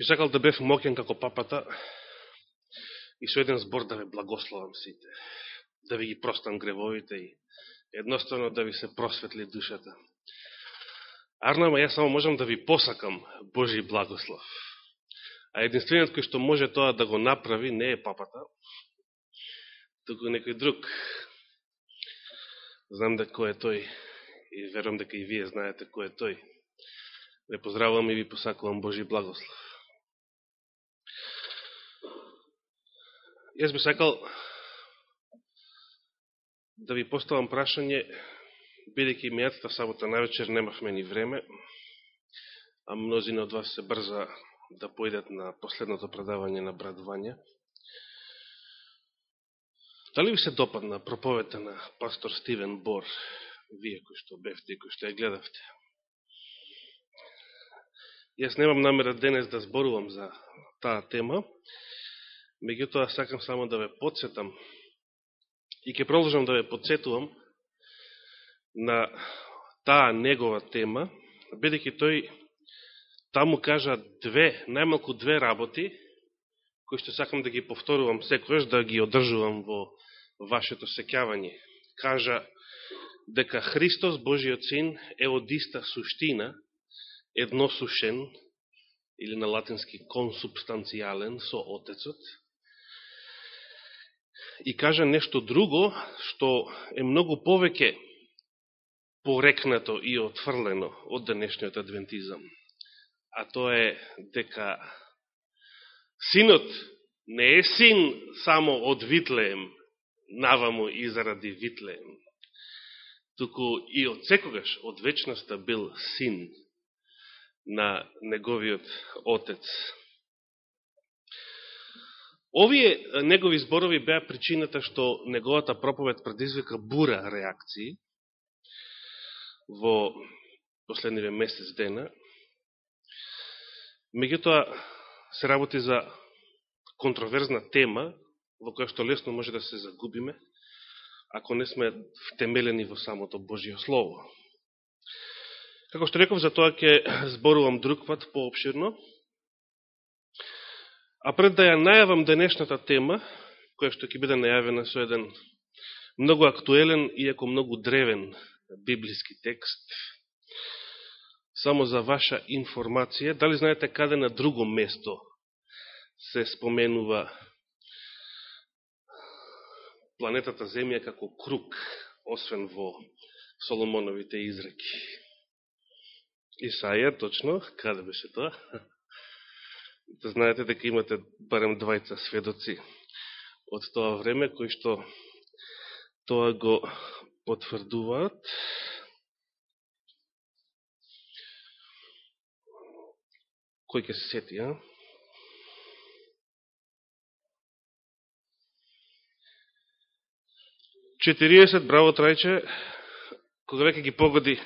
Би сакал да бев мокен како папата и со еден збор да ве благословам сите, да ви ги простам гревовите и едноставно да ви се просветли душата. Арнама, јас само можам да ви посакам Божи благослов. А единствениот кој што може тоа да го направи не е папата, туку некој друг. Знам да кој е тој и верувам дека и вие знаете кој е тој. Ве поздравувам и ви посакувам Божи благослов. Јас би сакал да ви поставам прашање, бидеќи мејатата сабота навечер немахме ни време, а мнозина од вас се брза да појдат на последното предавање на брадување. Дали ви се допадна проповета на пастор Стивен Бор, вие кои што бевте и кои што ја гледавте? Јас немам намера денес да зборувам за таа тема, меѓутоа сакам само да ве подсетам и ќе продолжам да ве подсетувам на таа негова тема, бидеќи тој таму кажа две, најмалку две работи, кои што сакам да ги повторувам секојаш, да ги одржувам во вашето секјавање. Кажа дека Христос, Божиот Син, е од иста суштина, едносушен, или на латински консубстанцијален со Отецот, и кажа нешто друго, што е многу повеќе порекнато и отфрлено од денешниот адвентизам. А тоа е дека синот не е син само од Витлеем, наваму и заради Витлеем, туку и од секогаш, од вечноста бил син на неговиот отец. Овие негови зборови беа причината што неговата проповед предизвика бура реакции во последниве месец дена. Меѓутоа се работи за контроверзна тема во која што лесно може да се загубиме ако не сме втемелени во самото Божие Слово. Како што реков, за тоа ќе зборувам друг пат пообширно. А пред да ја најавам денешната тема, која што ќе биде најавена со еден многу актуелен, иако многу древен библиски текст, само за ваша информација, дали знаете каде на друго место се споменува планетата Земја како круг, освен во Соломоновите изреки? Исаја, точно, каде беше тоа? Да знаете дека имате барем двајца сведоци од тоа време, кои што тоа го потврдуваат. Кој ќе се сети, а? Четириесет, браво трајче, кога веќе ги погоди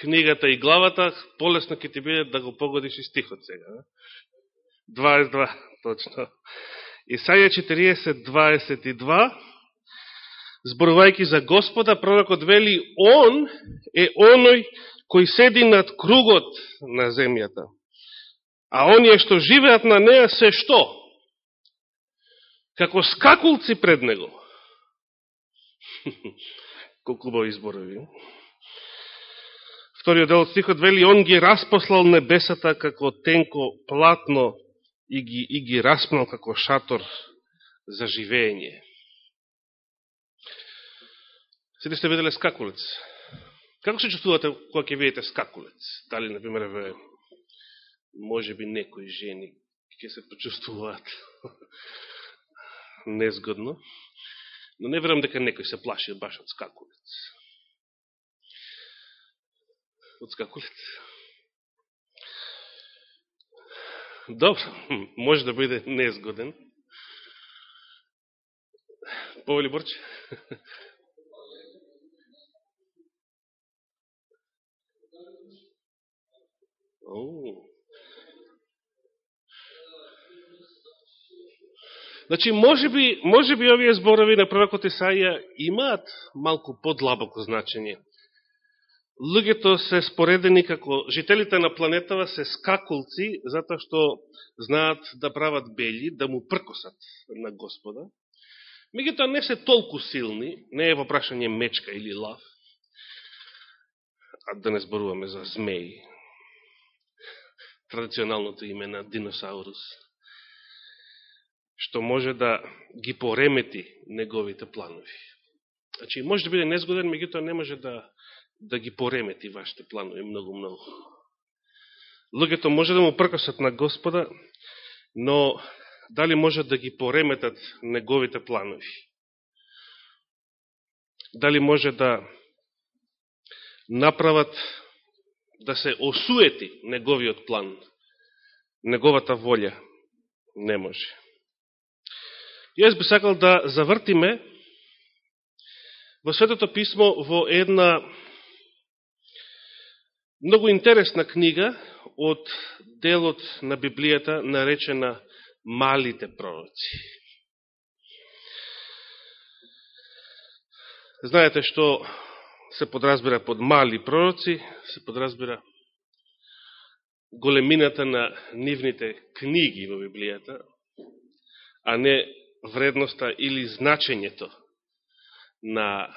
книгата и главата, полесно ќе ти биде да го погодиш и стихот сега. 22, точно. Исаја 40, 22, зборувајќи за Господа, пророкот вели, Он е оној кој седи над кругот на земјата. А оние што живеат на неа се што? Како скакулци пред него. Колку убави изборови. Вториот дел од стихот вели, он ги распослал небесата како тенко платно и ги, и ги распнал како шатор за живење. Сите сте виделе скакулец. Како се чувствувате кога ќе видите скакулец? Дали, например, ве, може би некои жени ќе се почувствуваат незгодно, но не верам дека некој се плаши баш од скакулец од скакулец. Добро, може да биде незгоден. Повели Борче? Значи, може би, може би овие зборови на пророкот Исаија имаат малку подлабоко значење луѓето се споредени како жителите на планетава се скакулци, затоа што знаат да прават бели, да му пркосат на Господа. Мегутоа не се толку силни, не е во прашање мечка или лав, а да не зборуваме за змеи, традиционалното име на диносаурус, што може да ги поремети неговите планови. Значи, може да биде незгоден, меѓутоа не може да, да ги поремети вашите планови многу-многу. Луѓето може да му пркосат на Господа, но дали може да ги пореметат неговите планови? Дали може да направат да се осуети неговиот план, неговата волја? Не може. Јас би сакал да завртиме во Светото Писмо во една многу интересна книга од делот на Библијата наречена Малите пророци. Знаете што се подразбира под мали пророци, се подразбира големината на нивните книги во Библијата, а не вредноста или значењето на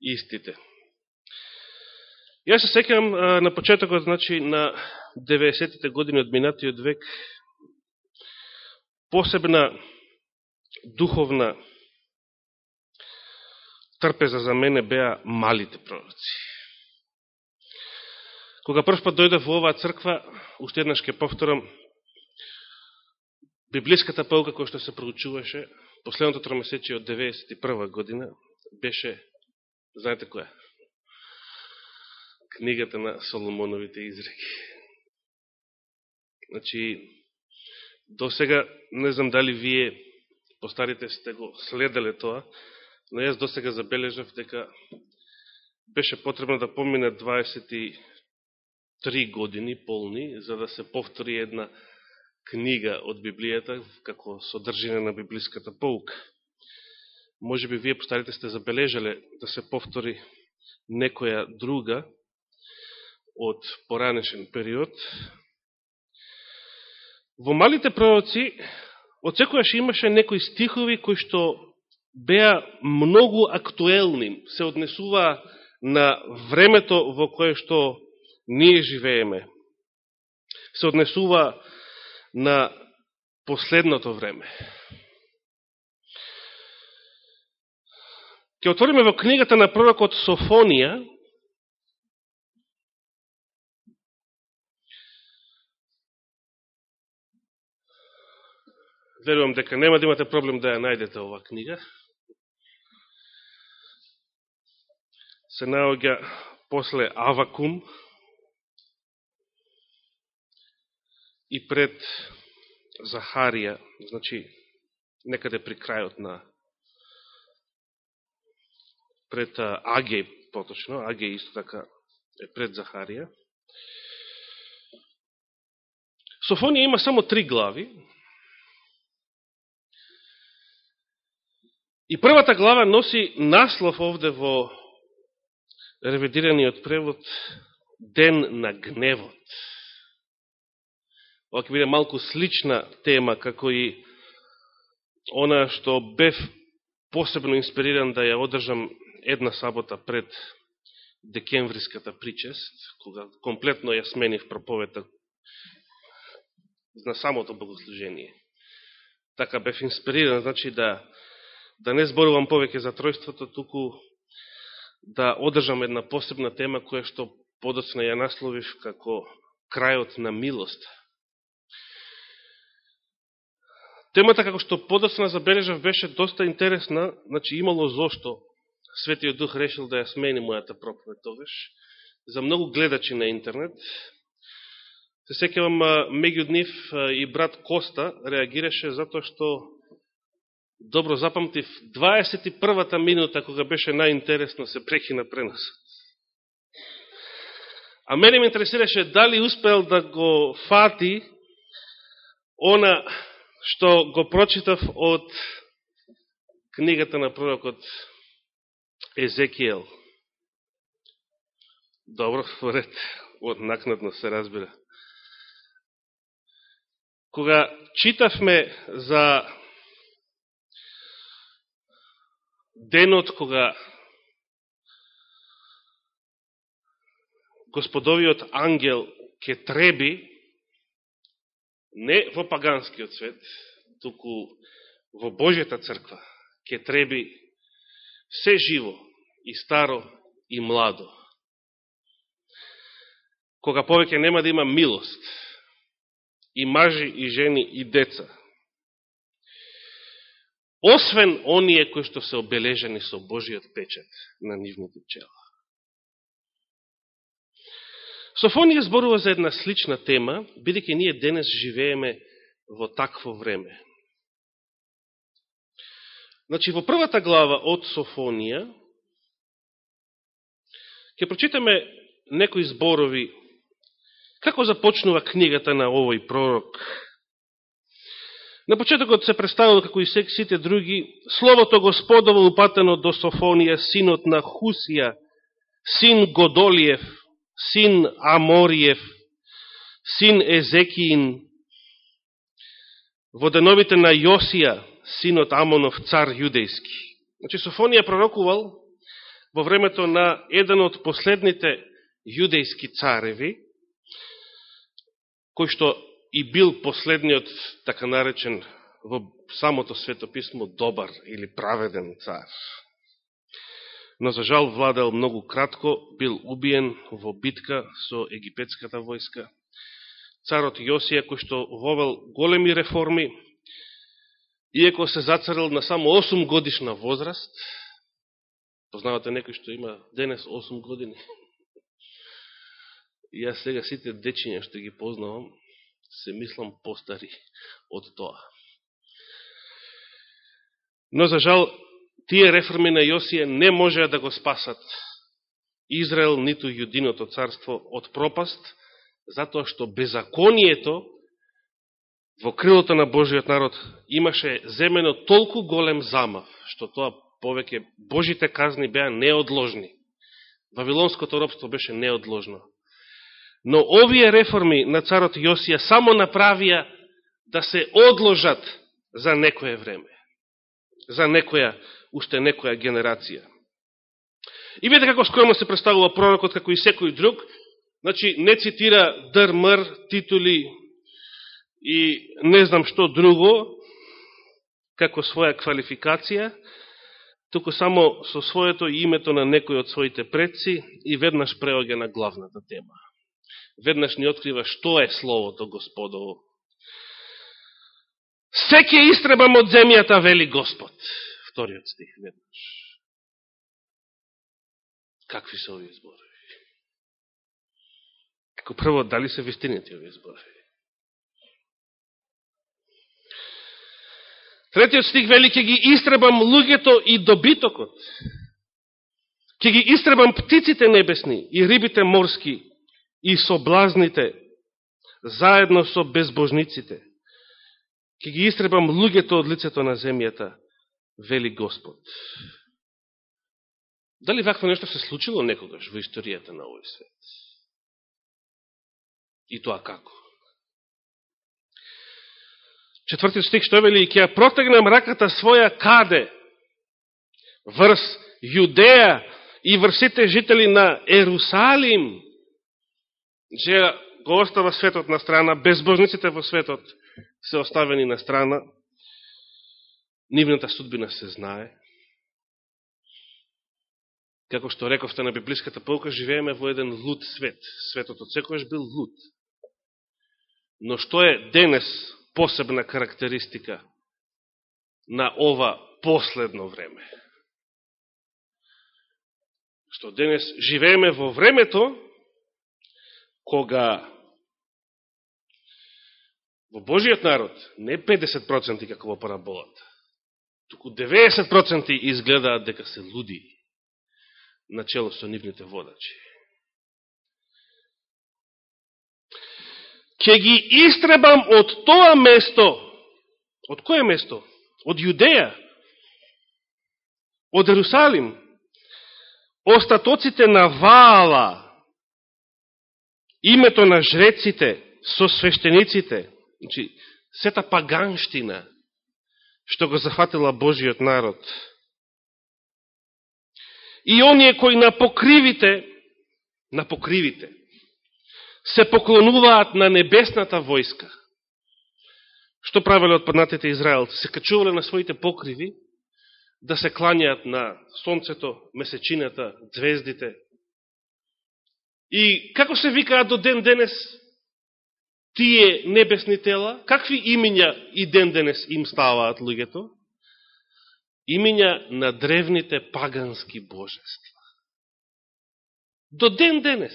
истите. Јас се секам на почетокот, значи, на 90-те години од минатиот век, посебна духовна трпеза за мене беа малите пророци. Кога прв пат дојдев во оваа црква, уште еднаш ке повторам, библиската полка која што се проучуваше, последното тромесечие од 91 година, беше, знаете која? Книгата на Соломоновите изреки. Значи, до сега, не знам дали вие, постарите сте го следеле тоа, но јас до сега забележав дека беше потребно да помине 23 години полни, за да се повтори една книга од Библијата, како содржина на библиската полка. Може би вие постарите сте забележале да се повтори некоја друга од поранешен период. Во малите пророци, од имаше некои стихови кои што беа многу актуелни, се однесува на времето во кое што ние живееме. Се однесува на последното време. Ке отвориме во книгата на пророкот Софонија, верувам дека нема да имате проблем да ја најдете ова книга. Се наоѓа после Авакум и пред Захарија, значи некаде при крајот на пред Аге, поточно, Аге исто така е пред Захарија. Софонија има само три глави. И првата глава носи наслов овде во ревидираниот превод Ден на гневот. Ова ќе биде малку слична тема, како и она што бев посебно инспириран да ја одржам една сабота пред декемвриската причест, кога комплетно ја сменив проповета на самото богослужение. Така бев инспириран, значи да, да не зборувам повеќе за тројството, туку да одржам една посебна тема која што подоцна ја насловив како крајот на милост. Темата како што подоцна забележав беше доста интересна, значи имало зошто Светиот Дух решил да ја смени мојата проповед тогаш, за многу гледачи на интернет. Се секевам меѓу нив и брат Коста реагираше затоа што добро запамтив 21-та минута кога беше најинтересно се прекина преносот. А мене ме интересираше дали успел да го фати она што го прочитав од книгата на пророкот Езекиел. Добро, вред, од накнадно се разбира. Кога читавме за денот кога господовиот ангел ке треби не во паганскиот свет, туку во Божјата црква, ке треби се живо, и старо, и младо. Кога повеќе нема да има милост, и мажи, и жени, и деца. Освен оние кои што се обележени со Божиот печет на нивните чела. Софонија зборува за една слична тема, бидеќи ние денес живееме во такво време. Значи, во првата глава од Софонија, ќе прочитаме некои зборови, како започнува книгата на овој пророк. На почетокот се представил како и сите други, Словото Господово упатено до Софонија, синот на Хусија, син Годолиев, син Амориев, син Езекиин, во деновите на Јосија, синот Амонов, цар јудејски. Значи, Софонија пророкувал во времето на еден од последните јудејски цареви, кој што и бил последниот, така наречен, во самото светописмо добар или праведен цар но за жал владел многу кратко, бил убиен во битка со египетската војска. Царот Јосија, кој што вовел големи реформи, иеко се зацарил на само 8 годишна возраст, познавате некој што има денес 8 години, и јас сега сите дечиња што ги познавам, се мислам постари од тоа. Но за жал тие реформи на Јосија не можеа да го спасат Израел, ниту Јудиното царство од пропаст, затоа што беззаконието во крилото на Божиот народ имаше земено толку голем замав, што тоа повеќе Божите казни беа неодложни. Вавилонското робство беше неодложно. Но овие реформи на царот Јосија само направија да се одложат за некое време, за некоја уште некоја генерација. И видите како скромно се представува пророкот, како и секој друг, значи не цитира дрмр, титули и не знам што друго, како своја квалификација, туку само со своето името на некој од своите предци и веднаш преоѓа на главната тема. Веднаш ни открива што е Словото Господово. Секе истребам од земјата, вели Господ вториот стих веднаш. Какви се овие зборови? Како прво, дали се вистинети овие зборови? Третиот стих вели, ќе ги истребам луѓето и добитокот. Ќе ги истребам птиците небесни и рибите морски и соблазните, заедно со безбожниците. Ќе ги истребам луѓето од лицето на земјата вели Господ. Дали вакво нешто се случило некогаш во историјата на овој свет? И тоа како? Четвртиот стих што вели, ќе ја протегнам раката своја каде? Врз Јудеја и врсите жители на Ерусалим. Че го остава светот на страна, безбожниците во светот се оставени на страна, нивната судбина се знае. Како што рековте на библиската полка, живееме во еден луд свет. Светот од секојаш бил луд. Но што е денес посебна карактеристика на ова последно време? Што денес живееме во времето кога во Божиот народ не 50% како во параболата, туку 90% изгледаат дека се луди начело со нивните водачи. Ке ги истребам од тоа место, од кое место? Од Јудеја, од Ерусалим, остатоците на Ваала, името на жреците со свештениците, значи, сета паганштина, што го захватила Божиот народ. И оние кои на покривите, на покривите, се поклонуваат на небесната војска. Што правиле отпаднатите израелци? Се качувале на своите покриви да се кланjaат на сонцето, месечината, звездите. И како се викаат до ден денес тие небесни тела? Какви имиња и ден денес им ставаат луѓето? Имиња на древните пагански божества. До ден денес.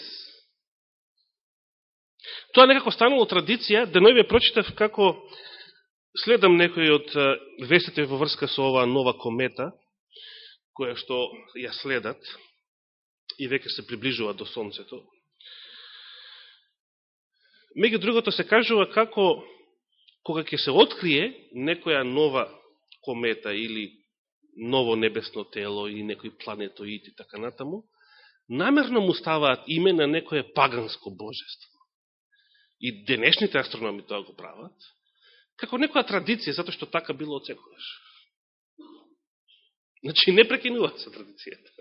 Тоа некако станало традиција, да денојве прочитав како следам некои од вестите во врска со оваа нова комета, која што ја следат и веќе се приближува до Сонцето. Меѓу другото се кажува како кога ќе се открие некоја нова комета или ново небесно тело или некој планетоид и така натаму, намерно му ставаат име на некое паганско божество. И денешните астрономи тоа го прават, како некоја традиција, затоа што така било од секојаш. Значи, не прекинуваат со традицијата.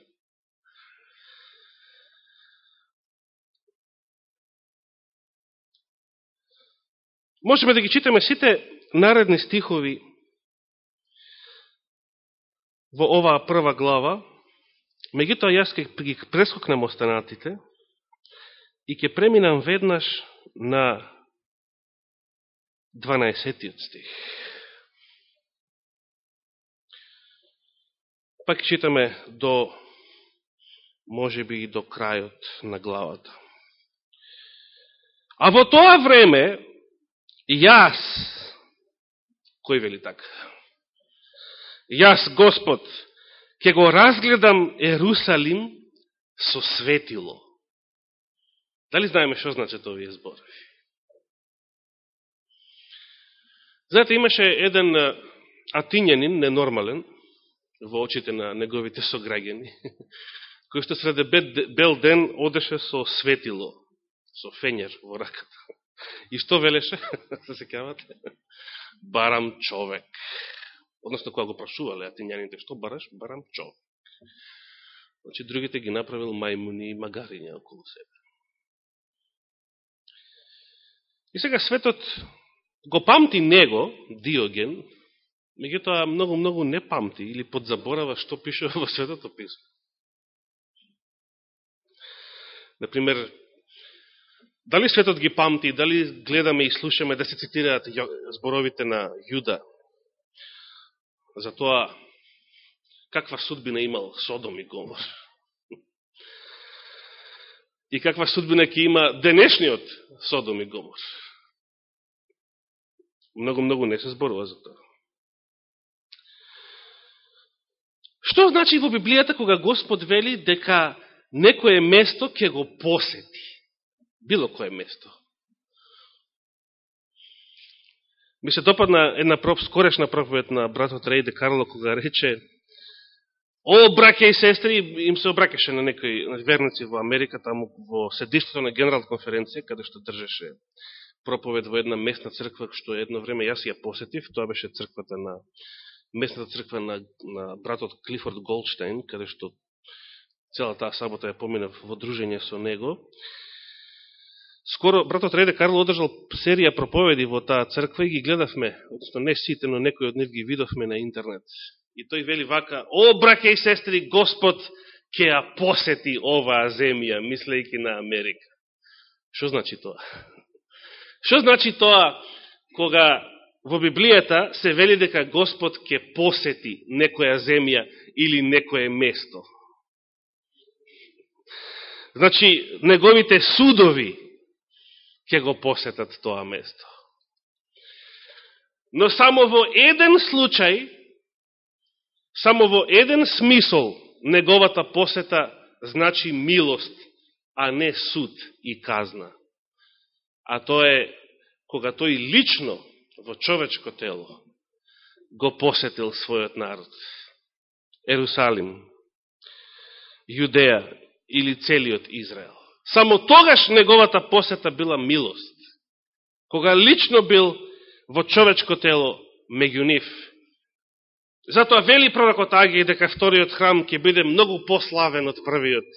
Можеме да ги читаме сите наредни стихови во оваа прва глава, меѓутоа јас ќе ги прескокнем останатите и ќе преминам веднаш на 12 стих. Пак читаме до, може би и до крајот на главата. А во тоа време, јас, кој вели така? Јас, Господ, ќе го разгледам Ерусалим со светило. Дали знаеме што значат овие зборови? Знаете, имаше еден атинјанин, ненормален, во очите на неговите сограѓани, кој што среде бел ден одеше со светило, со фенјер во раката. И што велеше, се секавате? Барам човек. Односно, кога го прашувале атинјаните, што бараш? Барам човек. Значи, другите ги направил мајмуни и магариња околу себе. И сега светот го памти него, Диоген, меѓутоа многу-многу не памти или подзаборава што пише во Светото писмо. Например, дали светот ги памти, дали гледаме и слушаме да се цитираат зборовите на Јуда за тоа каква судбина имал Содом и Гомор. И каква судбина ќе има денешниот Содом и Гомор. Многу-многу не се зборува за тоа. Што значи во Библијата кога Господ вели дека некое место ќе го посети? Било кое место. Ми се допадна една проп, скорешна проповед на братот Рейде Карло, кога рече О, браке и сестри, им се обракеше на некои верници во Америка, таму во седиштото на Генерал конференција, каде што држеше проповед во една местна црква, што едно време јас ја посетив, тоа беше црквата на местната црква на, на братот Клифорд Голдштейн, каде што цела таа сабота ја поминав во дружење со него. Скоро братот Реде Карло одржал серија проповеди во таа црква и ги гледавме, односно не сите, но некои од нив ги видовме на интернет. И тој вели вака, о, браке и сестри, Господ ќе ја посети оваа земја, мислејќи на Америка. Што значи тоа? Што значи тоа кога во Библијата се вели дека Господ ќе посети некоја земја или некое место? Значи, неговите судови ќе го посетат тоа место. Но само во еден случај, само во еден смисол, неговата посета значи милост, а не суд и казна а тоа е кога тој лично во човечко тело го посетил својот народ. Ерусалим, Јудеја или целиот Израел. Само тогаш неговата посета била милост. Кога лично бил во човечко тело меѓу нив. Затоа вели пророкот Агија дека вториот храм ќе биде многу пославен од првиот,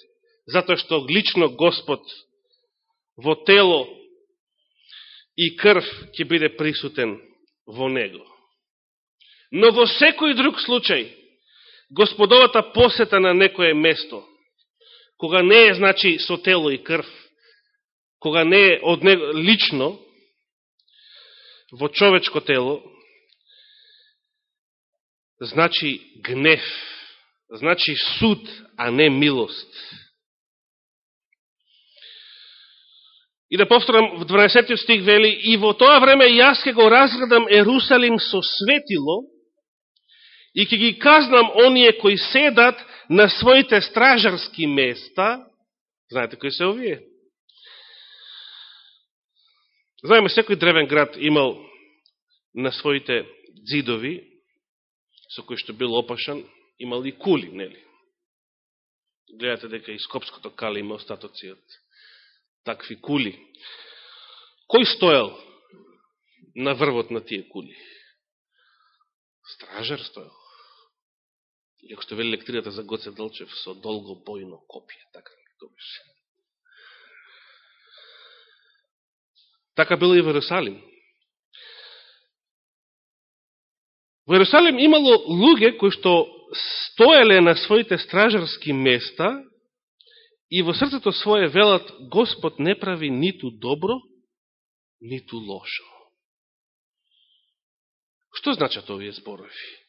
затоа што лично Господ во тело и крв ќе биде присутен во него. Но во секој друг случај, Господовата посета на некое место, кога не е, значи, со тело и крв, кога не е од него, лично, во човечко тело, значи гнев, значи суд, а не милост. И да повторам, в 12 стих вели, и во тоа време јас ке го разградам Ерусалим со светило, и ќе ги казнам оние кои седат на своите стражарски места. Знаете кои се овие? Знаеме, секој древен град имал на своите дзидови, со кои што бил опашан, имал и кули, нели? Гледате дека и Скопското кале има остатоци од такви кули. Кој стоел на врвот на тие кули? Стражар стоел. Иако што вели лектрията за Гоце Дълчев со долго бојно копие, така ми беше. Така било и во Иерусалим. Во Иерусалим имало луѓе кои што стоеле на своите стражарски места и во срцето свое велат Господ не прави ниту добро, ниту лошо. Што значат овие зборови?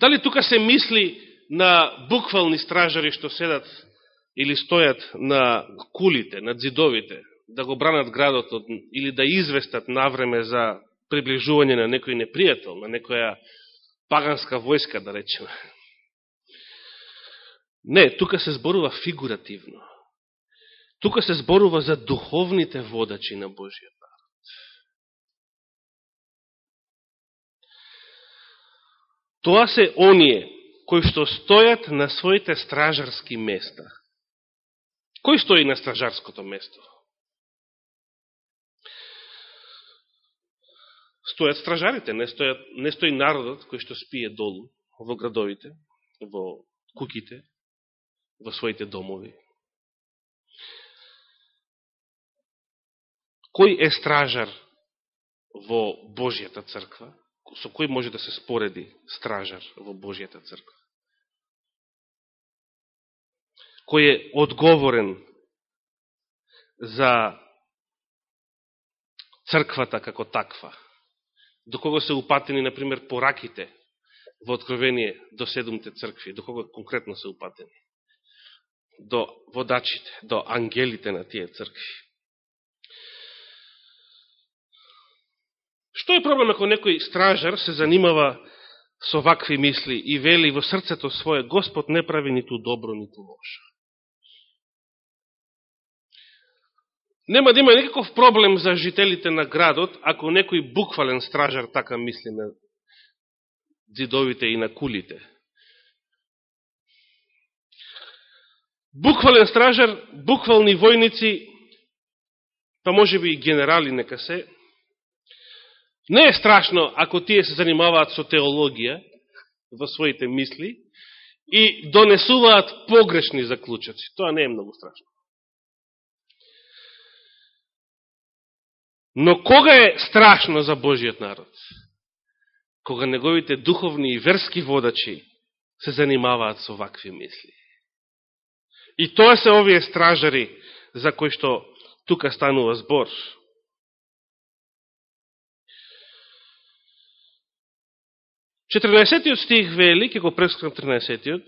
Дали тука се мисли на буквални стражари што седат или стојат на кулите, на дзидовите, да го бранат градот или да известат навреме за приближување на некој непријател, на некоја паганска војска, да речеме. Не, тука се зборува фигуративно. Тука се зборува за духовните водачи на Божиот Тоа се оние кои што стојат на своите стражарски места. Кој стои на стражарското место? Стојат стражарите, не, стојат, не стои народот кој што спие долу во градовите, во куките, во своите домови. Кој е стражар во Божијата црква? Со кој може да се спореди стражар во Божијата црква? Кој е одговорен за црквата како таква? До кого се упатени, например, пораките во откровение до седумте цркви? До кого конкретно се упатени? До водачите, до ангелите на тие цркви. Што е проблем ако некој стражар се занимава со вакви мисли и вели во срцето своје Господ не прави ниту добро, ниту лошо? Нема да има никаков проблем за жителите на градот, ако некој буквален стражар така мисли на зидовите и на кулите. Буквален стражар, буквални војници, па може би и генерали нека се, Не е страшно ако тие се занимаваат со теологија во своите мисли и донесуваат погрешни заклучаци. Тоа не е многу страшно. Но кога е страшно за Божиот народ? Кога неговите духовни и верски водачи се занимаваат со вакви мисли. И тоа се овие стражари за кои што тука станува збор. 14 стих вели, ке го прескам 13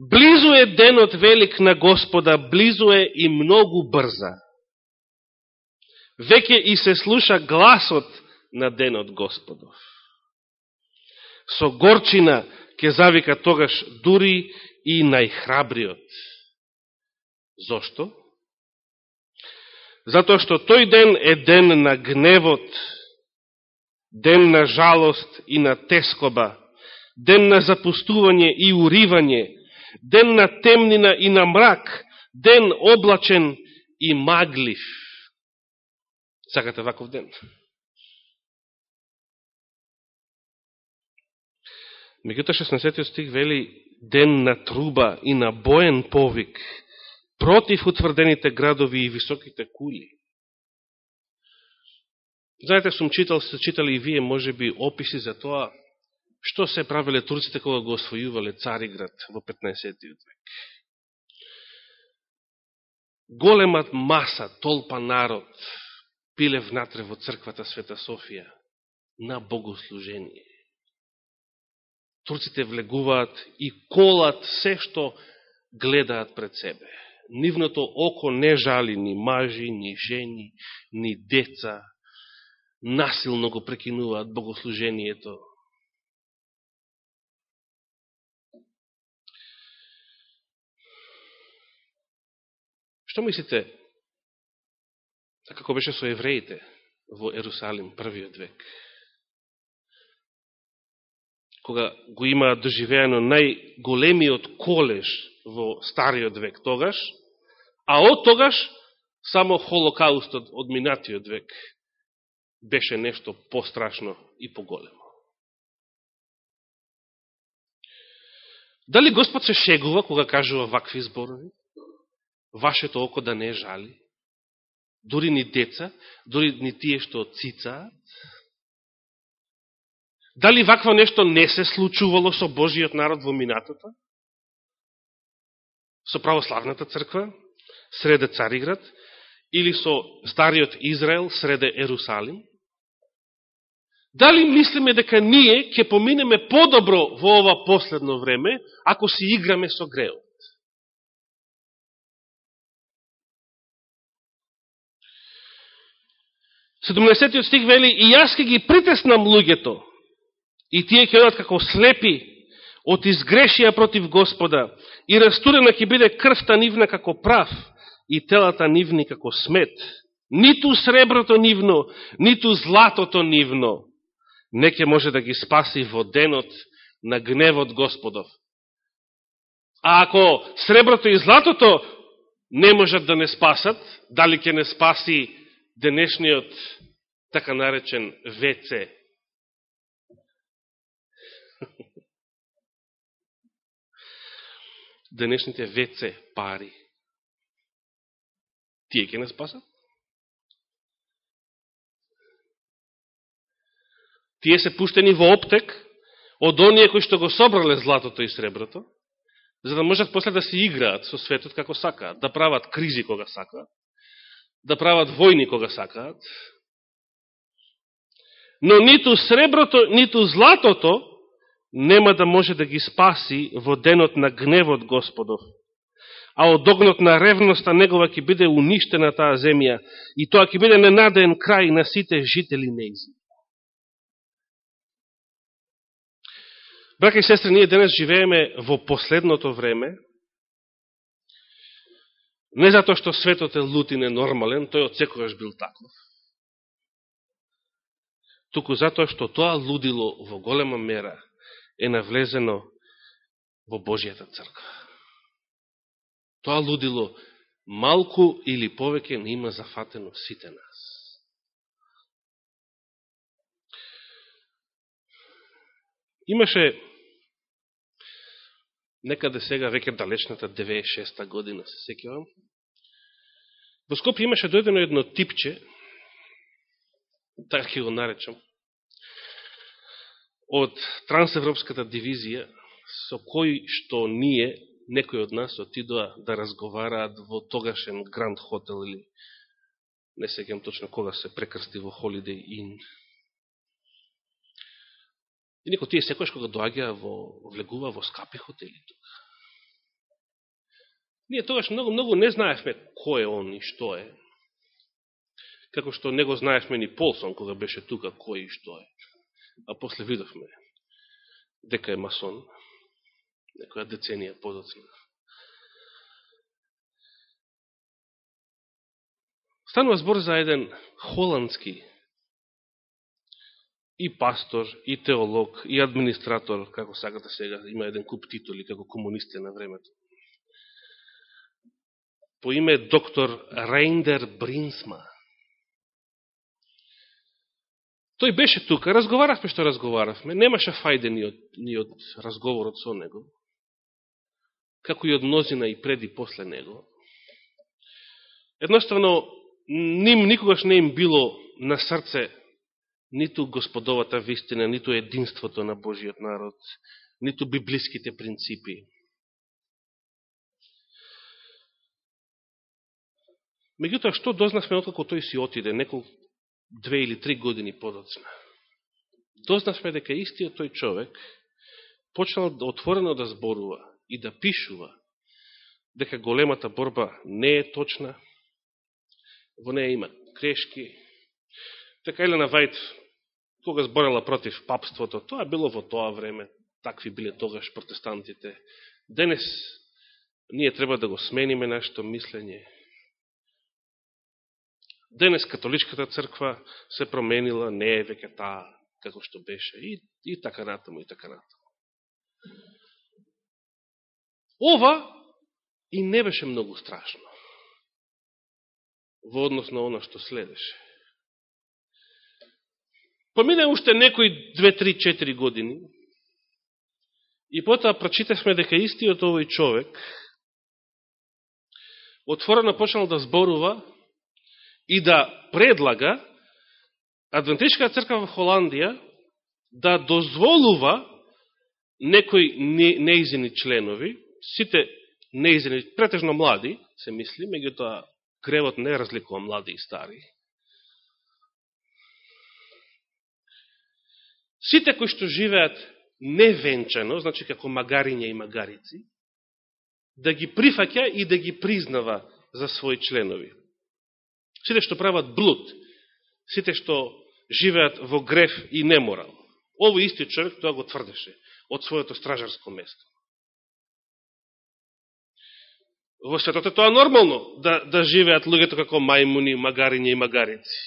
Близу е денот велик на Господа, близу е и многу брза. Веќе и се слуша гласот на денот Господов. Со горчина ке завика тогаш дури и најхрабриот. Зошто? Затоа што тој ден е ден на гневот ден на жалост и на тескоба, ден на запустување и уривање, ден на темнина и на мрак, ден облачен и маглив. Сакате ваков ден? Меѓуто 16 стих вели ден на труба и на боен повик против утврдените градови и високите кули. Знаете, сум читал, сте читали и вие, може би, описи за тоа, што се правиле турците кога го освојувале Цариград во 15. век. Големат маса, толпа народ, пиле внатре во црквата Света Софија на богослужение. Турците влегуваат и колат се што гледаат пред себе. Нивното око не жали ни мажи, ни жени, ни деца, насилно го прекинуваат богослужението. Што мислите, така како беше со евреите во Ерусалим првиот век? Кога го имаат доживеано најголемиот колеж во стариот век тогаш, а од тогаш само холокаустот од минатиот век беше нешто пострашно и поголемо. Дали Господ се шегува кога кажува вакви зборови? Вашето око да не жали? Дури ни деца, дури ни тие што цицаат? Дали вакво нешто не се случувало со Божиот народ во минатото? Со православната црква, среде Цариград, или со Стариот Израел, среде Ерусалим? Дали мислиме дека ние ќе поминеме подобро во ова последно време, ако си играме со греот? Седумнесетиот стих вели, и јас ке ги притеснам луѓето, и тие ќе одат како слепи, од изгрешија против Господа, и растурена ќе биде крвта нивна како прав, и телата нивни како смет. Ниту среброто нивно, ниту златото нивно, неке може да ги спаси во денот на гневот Господов. А ако среброто и златото не можат да не спасат, дали ќе не спаси денешниот така наречен ВЦ? Денешните ВЦ пари. Тие ќе не спасат? Тие се пуштени во оптек од оние кои што го собрале златото и среброто, за да можат после да се играат со светот како сакаат, да прават кризи кога сакаат, да прават војни кога сакаат. Но ниту среброто, ниту златото нема да може да ги спаси во денот на гневот Господов. А од огнот на ревноста негова ќе биде уништена таа земја и тоа ќе биде ненаден крај на сите жители неизи. Брака и сестри, ние денес живееме во последното време, не затоа што светот е лут и ненормален, тој од секојаш бил таков, туку затоа што тоа лудило во голема мера е навлезено во Божијата црква. Тоа лудило малку или повеќе не има зафатено сите нас. Имаше некаде сега веќе далечната 96-та година, се секјавам. Во Скопје имаше дојдено едно типче, така ќе го наречам, од трансевропската дивизија, со кој што ние, некој од нас, отидоа да разговараат во тогашен Гранд Хотел или не секам точно кога се прекрсти во Holiday Inn И некој тие секојаш кога доаѓа во, влегува во скапи хотели тука. Ние тогаш многу, многу не знаевме кој е он и што е. Како што не го знаевме ни Полсон кога беше тука кој и што е. А после видовме дека е масон некоја деценија подоцна. Станува збор за еден холандски и пастор, и теолог, и администратор, како сакате сега, има еден куп титули како комунисти на времето. По име доктор Рейндер Бринсма. Тој беше тука, разговаравме што разговаравме, немаше фајде ни од, ни од разговорот со него, како и од мнозина и преди и после него. Едноставно, ним никогаш не им било на срце ниту господовата вистина, ниту единството на Божиот народ, ниту библиските принципи. Меѓутоа, што дознавме откако тој си отиде, неколку две или три години подоцна? Дознавме дека истиот тој човек почнал да отворено да зборува и да пишува дека големата борба не е точна, во неја има грешки. Така Елена Вајд, кога зборела против папството, тоа било во тоа време, такви биле тогаш протестантите. Денес ние треба да го смениме нашето мислење. Денес католичката црква се променила, не е веќе таа како што беше. И, и така натаму, и така натаму. Ова и не беше многу страшно во однос на оно што следеше. Помине уште некои 2, 3, 4 години и потоа прочитавме дека истиот овој човек отворено почнал да зборува и да предлага Адвентишка црква во Холандија да дозволува некои неизини членови, сите неизини, претежно млади, се мисли, меѓутоа кревот не разликува млади и стари. Сите кои што живеат невенчано, значи како магариња и магарици, да ги прифаќа и да ги признава за своји членови. Сите што прават блуд, сите што живеат во греф и неморал. Овој исти човек тоа го тврдеше од своето стражарско место. Во светот е тоа нормално, да, да живеат луѓето како мајмуни, магариња и магарици.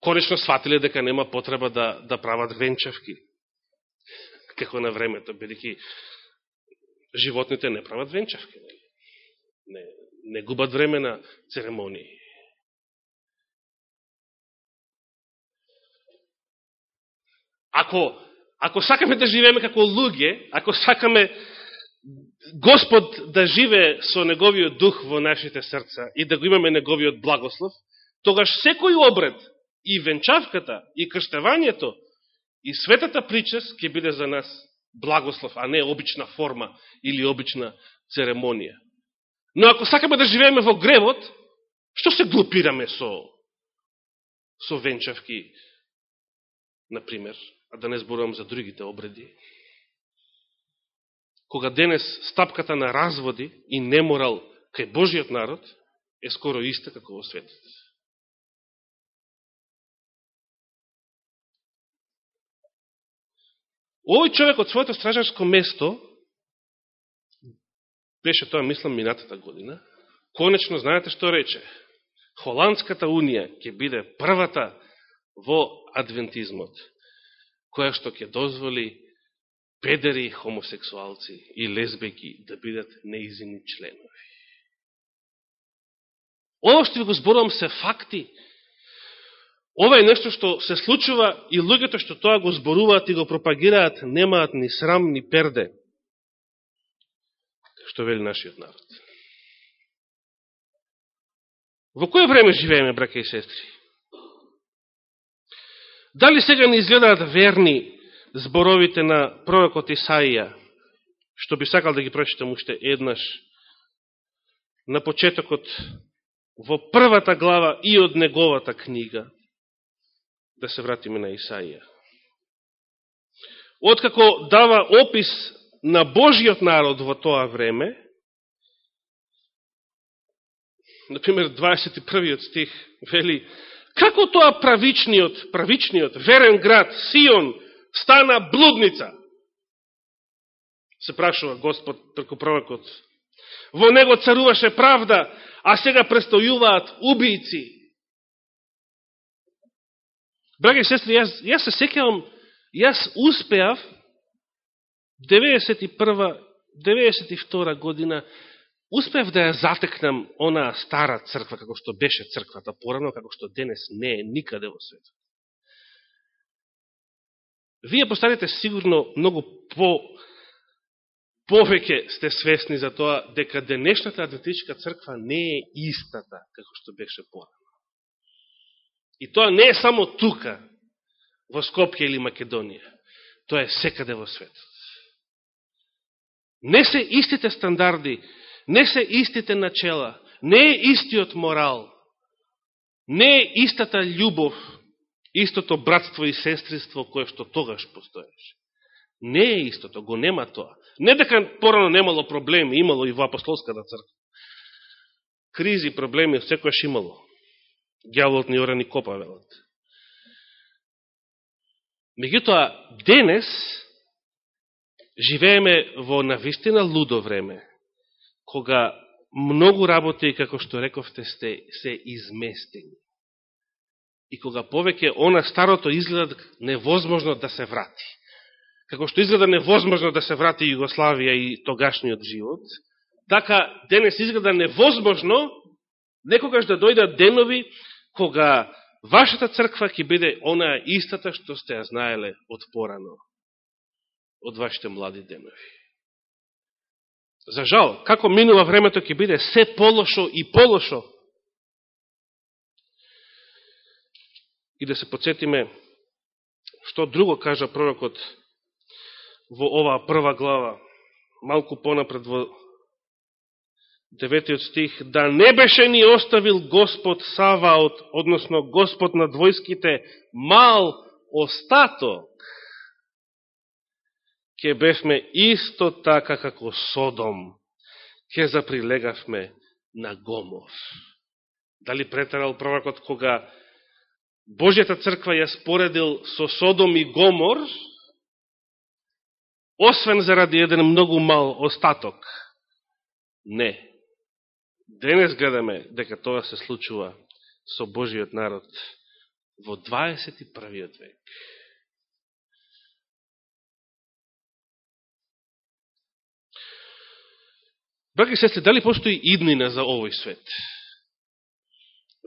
Конечно сватиле дека нема потреба да, да прават венчевки. како на времето, бидеќи животните не прават венчевки. Не, не губат време на церемонии. Ако, ако сакаме да живееме како луѓе, ако сакаме Господ да живе со Неговиот дух во нашите срца и да го имаме Неговиот благослов, тогаш секој обред, и венчавката, и крштевањето, и светата причес ќе биде за нас благослов, а не обична форма или обична церемонија. Но ако сакаме да живееме во гревот, што се глупираме со, со венчавки, например, а да не зборувам за другите обреди? кога денес стапката на разводи и неморал кај Божиот народ е скоро иста како во светот. Овој човек од своето стражарско место, беше тоа, мислам, минатата година, конечно, знаете што рече? Холандската унија ќе биде првата во адвентизмот, која што ќе дозволи педери, хомосексуалци и лесбеки да бидат неизини членови. Ово што ви го зборувам се факти. Ова е нешто што се случува и луѓето што тоа го зборуваат и го пропагираат немаат ни срам ни перде. Што вели нашиот народ. Во кој време живееме, браке и сестри? Дали сега не изгледаат верни зборовите на пророкот Исаија, што би сакал да ги прочитам уште еднаш, на почетокот во првата глава и од неговата книга, да се вратиме на Исаија. Откако дава опис на Божиот народ во тоа време, например, 21 стих вели, како тоа правичниот, правичниот, верен град, Сион, стана блудница. Се прашува Господ преку пророкот. Во него царуваше правда, а сега престојуваат убийци. Браги и сестри, јас, јас се секавам, јас успеав 91 92 година успеав да ја затекнам она стара црква, како што беше црквата порано, како што денес не е никаде во светот. Вие постарите сигурно многу по повеќе сте свесни за тоа дека денешната адвентичка црква не е истата како што беше порано. И тоа не е само тука, во Скопје или Македонија. Тоа е секаде во светот. Не се истите стандарди, не се истите начела, не е истиот морал, не е истата љубов, истото братство и сестриство кое што тогаш постоеше. Не е истото, го нема тоа. Не дека порано немало проблеми, имало и во апостолската црква. Кризи, проблеми, секојаш имало. Дјаволот ни ора ни копа, велат. Меѓутоа, денес живееме во навистина лудо време, кога многу работи, како што рековте, сте, се изместени. И кога повеќе она старото изгледа невозможно да се врати. Како што изгледа невозможно да се врати Југославија и тогашниот живот, така денес изгледа невозможно некогаш да дојдат денови кога вашата црква ќе биде она истата што сте ја знаеле од порано од вашите млади денови. За жал, како минува времето ќе биде се полошо и полошо. И да се подсетиме што друго кажа пророкот во оваа прва глава, малку понапред во деветиот стих, да не беше ни оставил Господ Саваот, односно Господ на двојските, мал остаток, ќе бевме исто така како Содом, ќе заприлегавме на Гомов. Дали претерал пророкот кога Божјата црква ја споредил со Содом и Гомор, освен заради еден многу мал остаток? Не. Денес гледаме дека тоа се случува со Божиот народ во 21. век. Браки сестри, дали постои иднина за овој свет?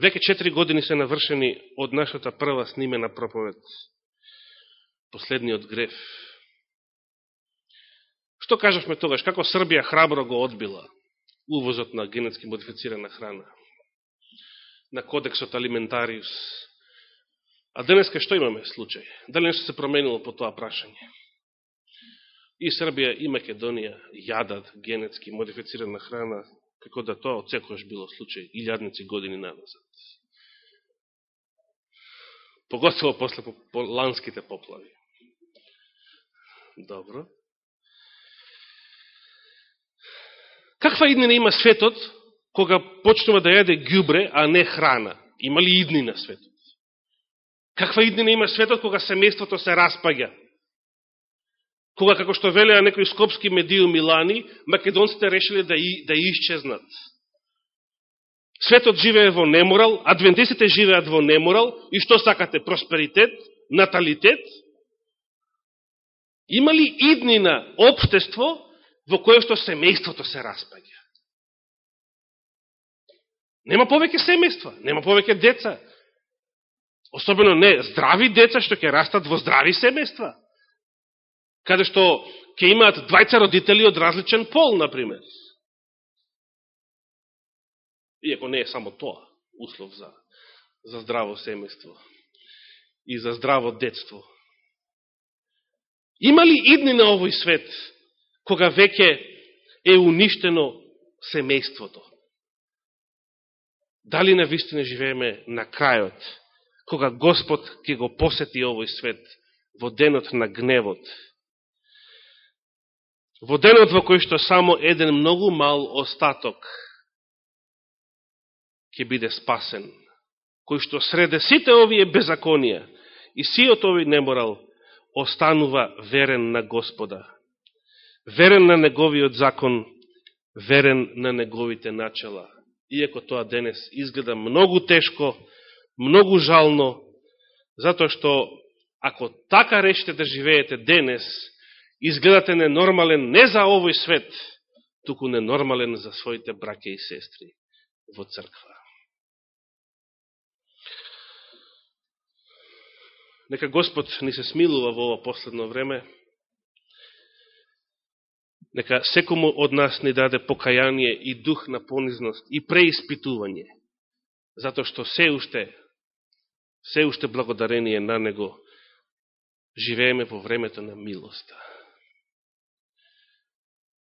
Веќе 4 години се навршени од нашата прва снимена проповед, последниот греф. Што кажавме тогаш? Како Србија храбро го одбила увозот на генетски модифицирана храна, на кодексот алиментариус. А денеска што имаме случај? Дали нешто се променило по тоа прашање? и Србија и Македонија јадат генетски модифицирана храна, како да тоа од секојаш било случај илјадници години назад. Поготово после по ланските поплави. Добро. Каква иднина има светот кога почнува да јаде гјубре, а не храна? Има ли иднина светот? Каква иднина има светот кога семејството се распаѓа? кога, како што велеа некои скопски медиуми Милани, македонците решили да, и, да исчезнат. Светот живее во неморал, адвентистите живеат во неморал, и што сакате? Просперитет? Наталитет? Има ли иднина обштество во кое што семејството се распаѓа? Нема повеќе семејства, нема повеќе деца. Особено не здрави деца што ќе растат во здрави семејства каде што ќе имаат двајца родители од различен пол, например. Иако не е само тоа услов за, за здраво семејство и за здраво детство. Има ли идни на овој свет, кога веќе е уништено семејството? Дали на вистина живееме на крајот, кога Господ ќе го посети овој свет во денот на гневот, во денот во кој што само еден многу мал остаток ќе биде спасен, кој што среде сите овие беззаконија и сиот овој неморал останува верен на Господа, верен на неговиот закон, верен на неговите начала. Иако тоа денес изгледа многу тешко, многу жално, Затоа што, ако така решите да живеете денес, изгледате ненормален не за овој свет, туку ненормален за своите браке и сестри во црква. Нека Господ ни се смилува во ова последно време, Нека секому од нас ни даде покаяние и дух на понизност и преиспитување, затоа што се уште, се уште благодарение на Него, живееме во времето на милоста.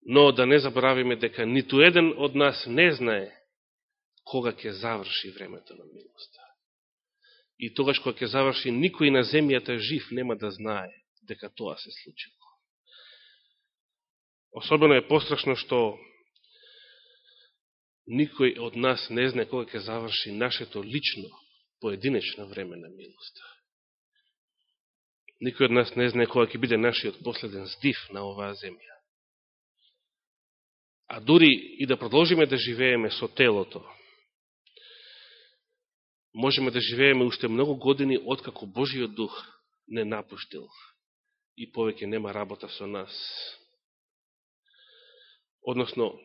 Но да не забравиме дека ниту еден од нас не знае кога ќе заврши времето на милоста. И тогаш кога ќе заврши, никој на земјата жив нема да знае дека тоа се случило. Особено е пострашно што никој од нас не знае кога ќе заврши нашето лично, поединечно време на милоста. Никој од нас не знае кога ќе биде нашиот последен здив на оваа земја. А дури и да продолжиме да живееме со телото, можеме да живееме уште многу години откако Божиот дух не напуштил и повеќе нема работа со нас односно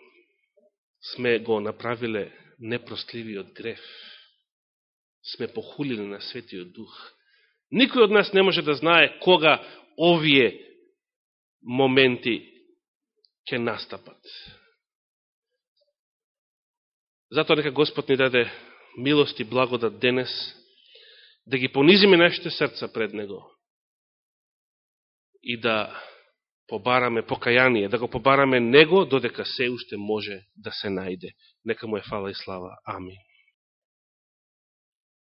сме го направиле непростливиот греф, сме похулили на Светиот Дух. Никој од нас не може да знае кога овие моменти ќе настапат. Затоа нека Господ ни даде милост и благодат денес, да ги понизиме нашите срца пред Него и да побараме покаяние, да го побараме Него, додека се уште може да се најде. Нека му е фала и слава. Амин.